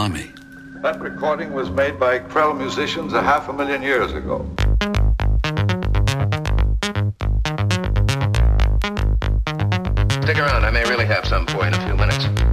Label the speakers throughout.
Speaker 1: army.
Speaker 2: That recording was made by Krell musicians a half a million years ago.
Speaker 3: Stick around, I may really have some for you in a few minutes.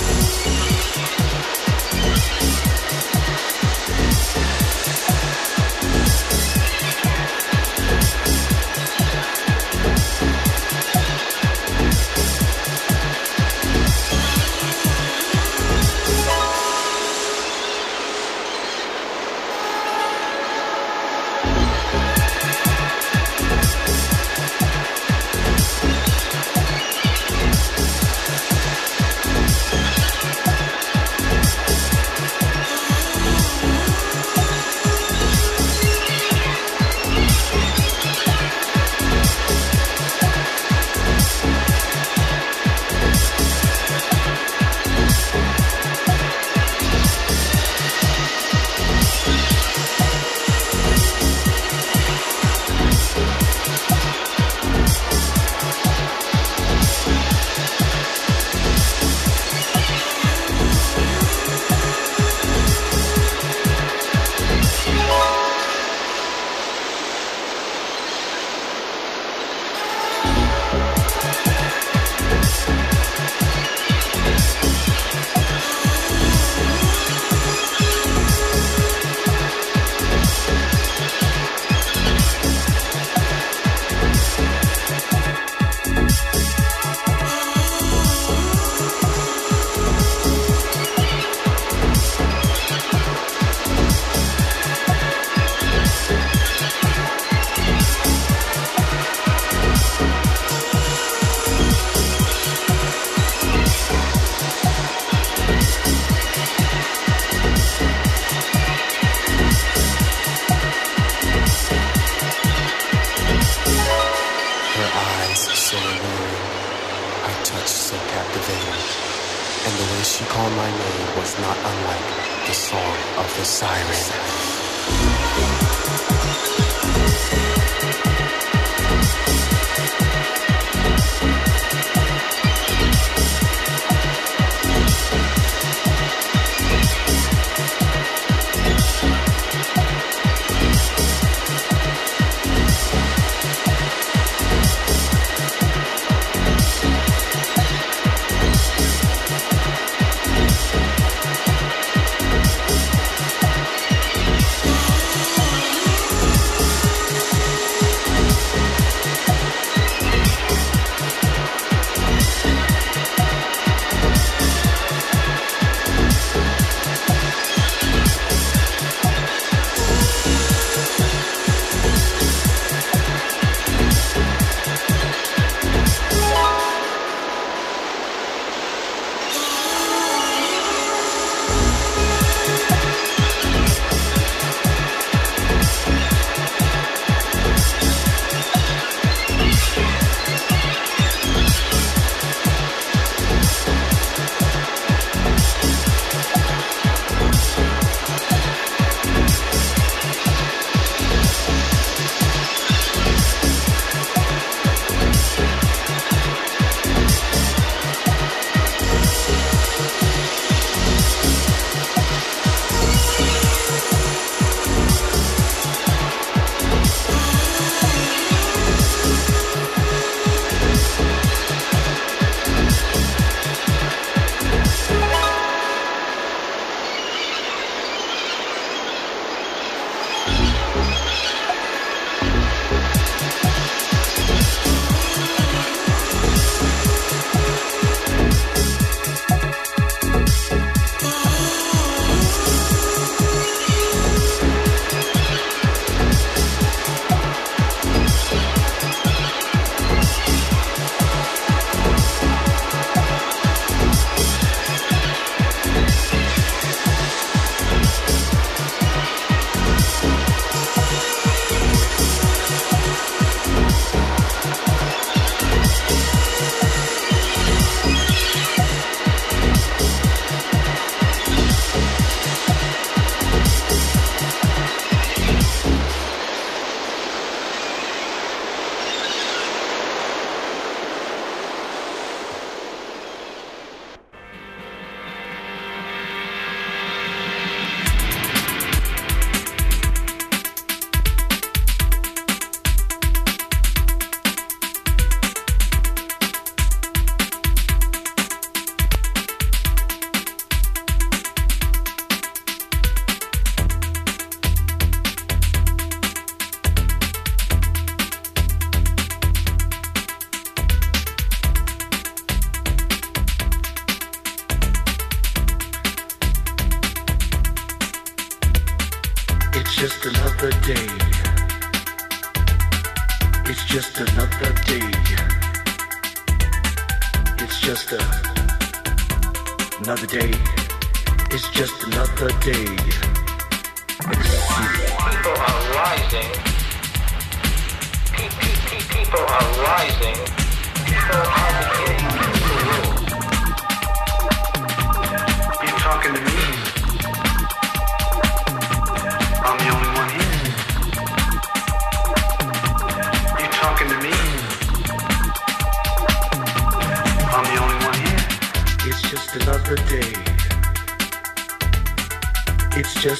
Speaker 4: Her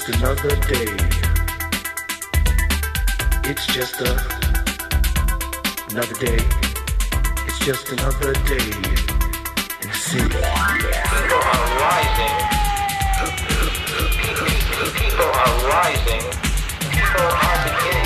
Speaker 5: just another day. It's just a, another day. It's just another day
Speaker 6: And see. People are rising. People are rising. People are beginning.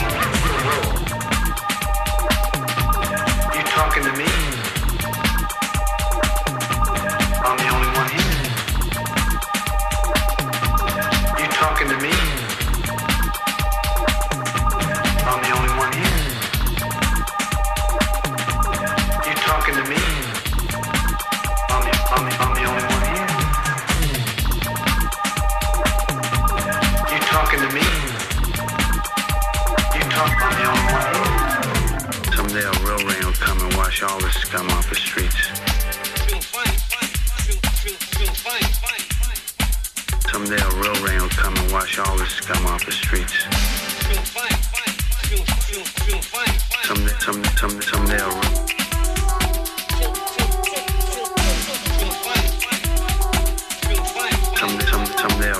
Speaker 7: wash all off the streets. Someday, someday, someday, someday Someday, someday,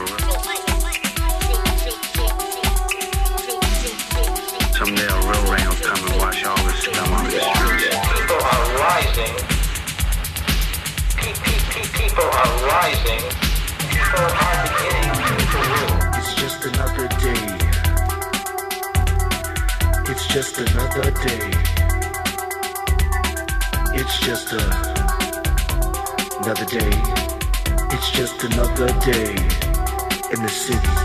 Speaker 7: someday a real rain will come and all the scum off the streets.
Speaker 6: People are rising. People are rising. People are
Speaker 5: rising. just another day. It's just a, another day. It's just another day in the city.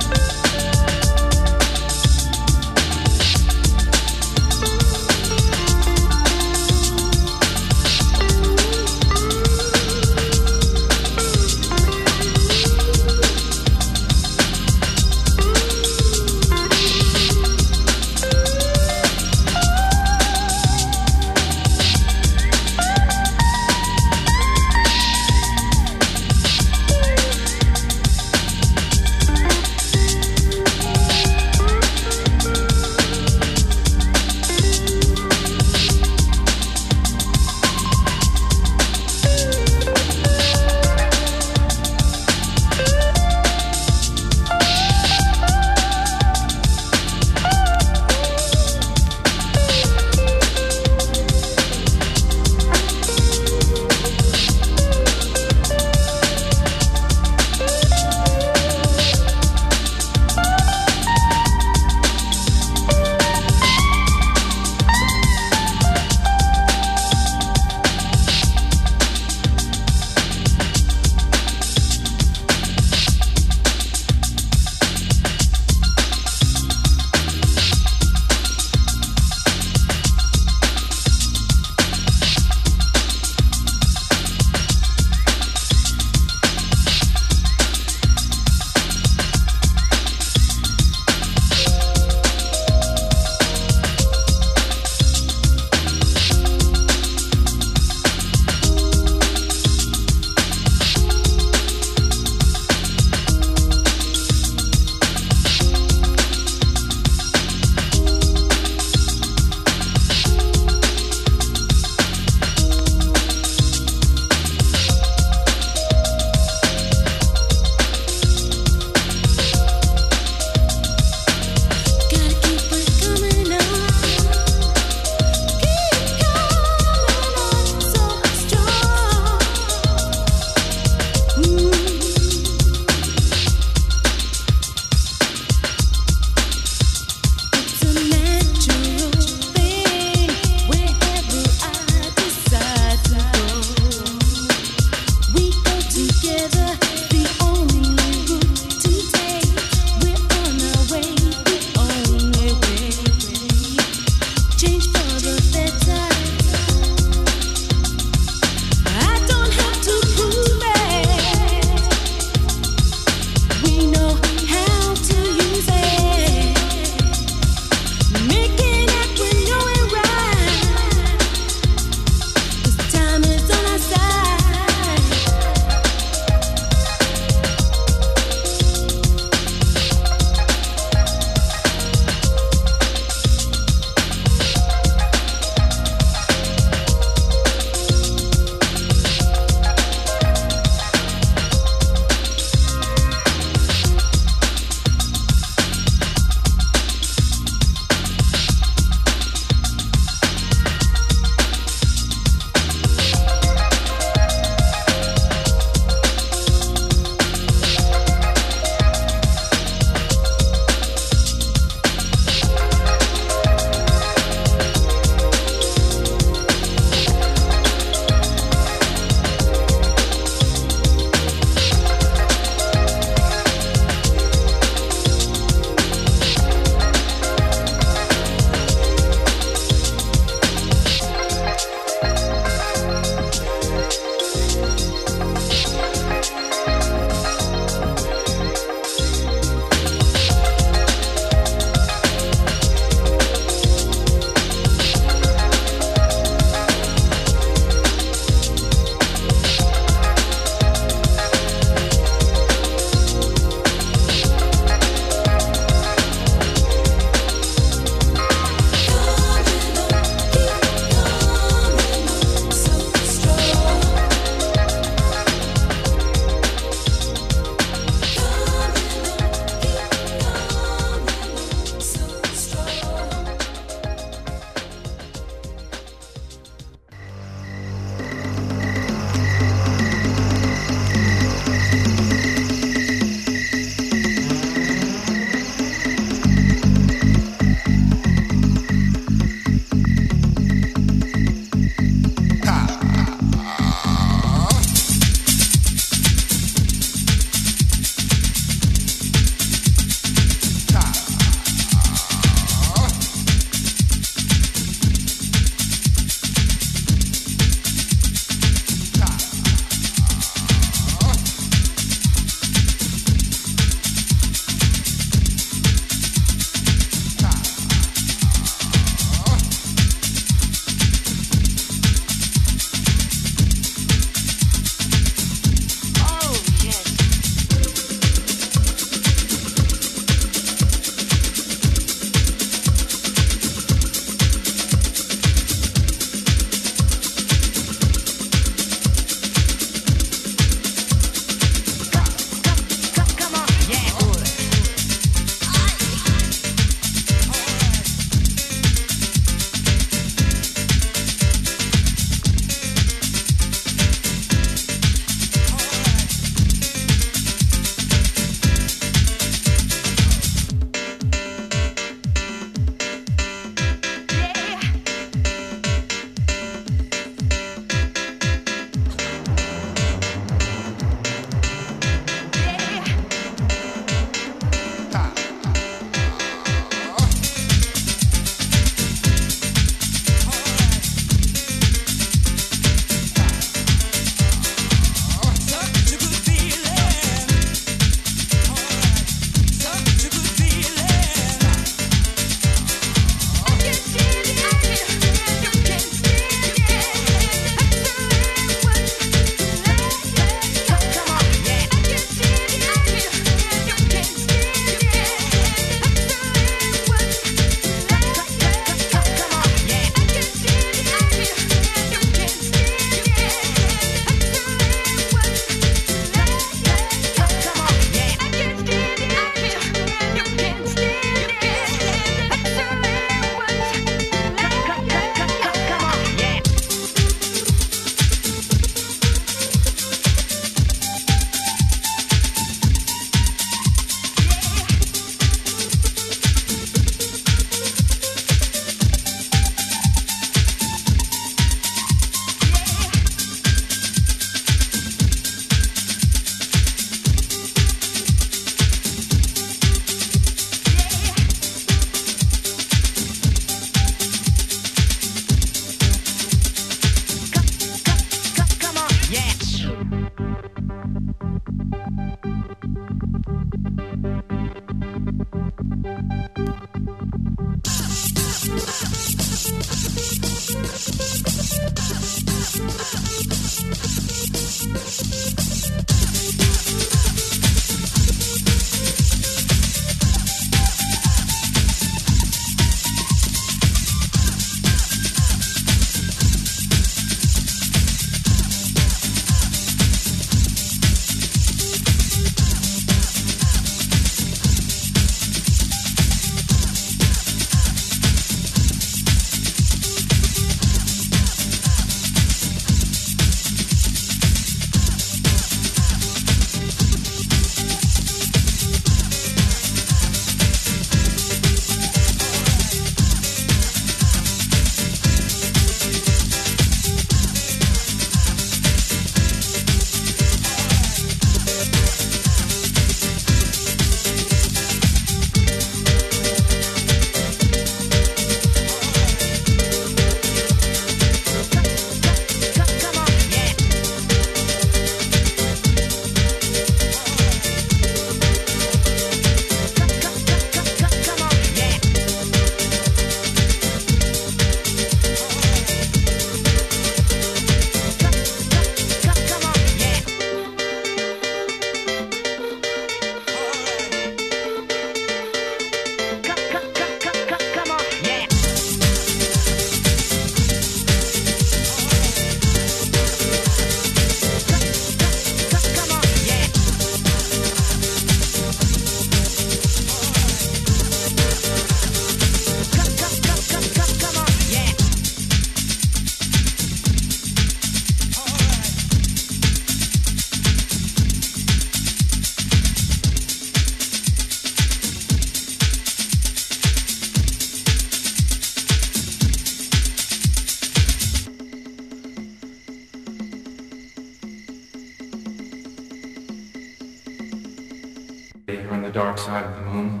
Speaker 8: Dark side of the moon,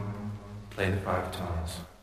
Speaker 8: play the five. Tones.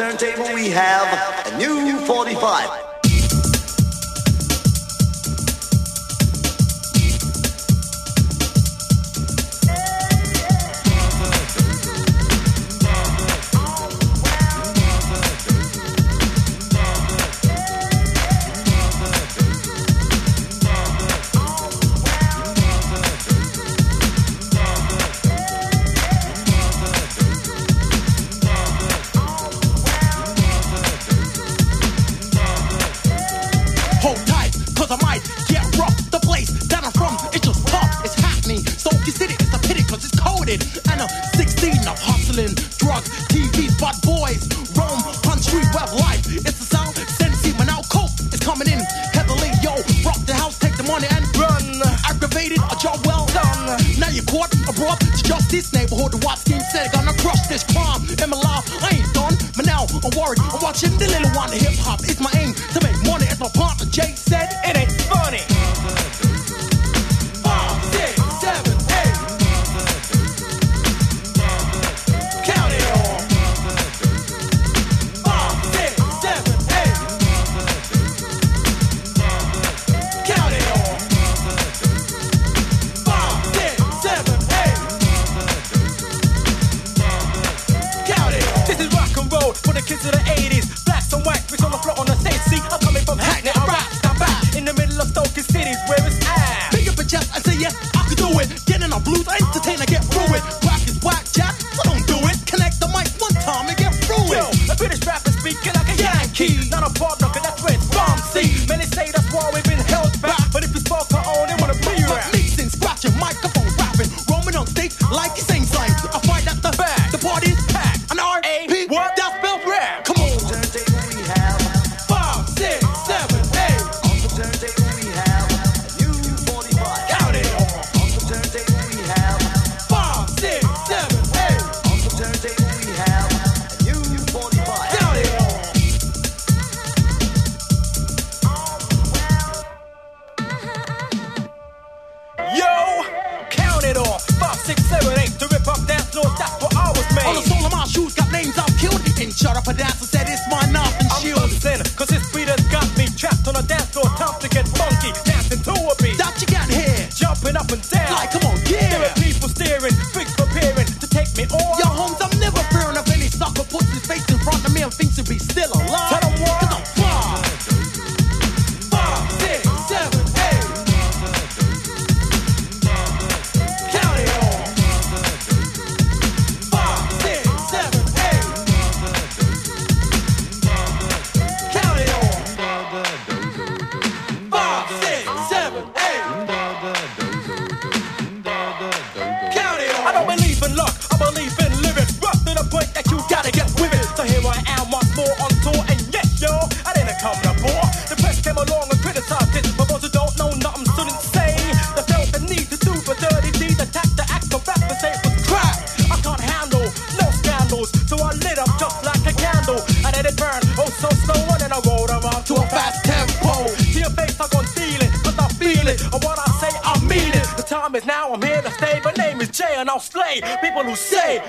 Speaker 9: turntable we have a new 45.
Speaker 10: key. Not a
Speaker 11: part in
Speaker 10: luck. I believe in lyrics, rough to the point that you gotta get I'll slay people who say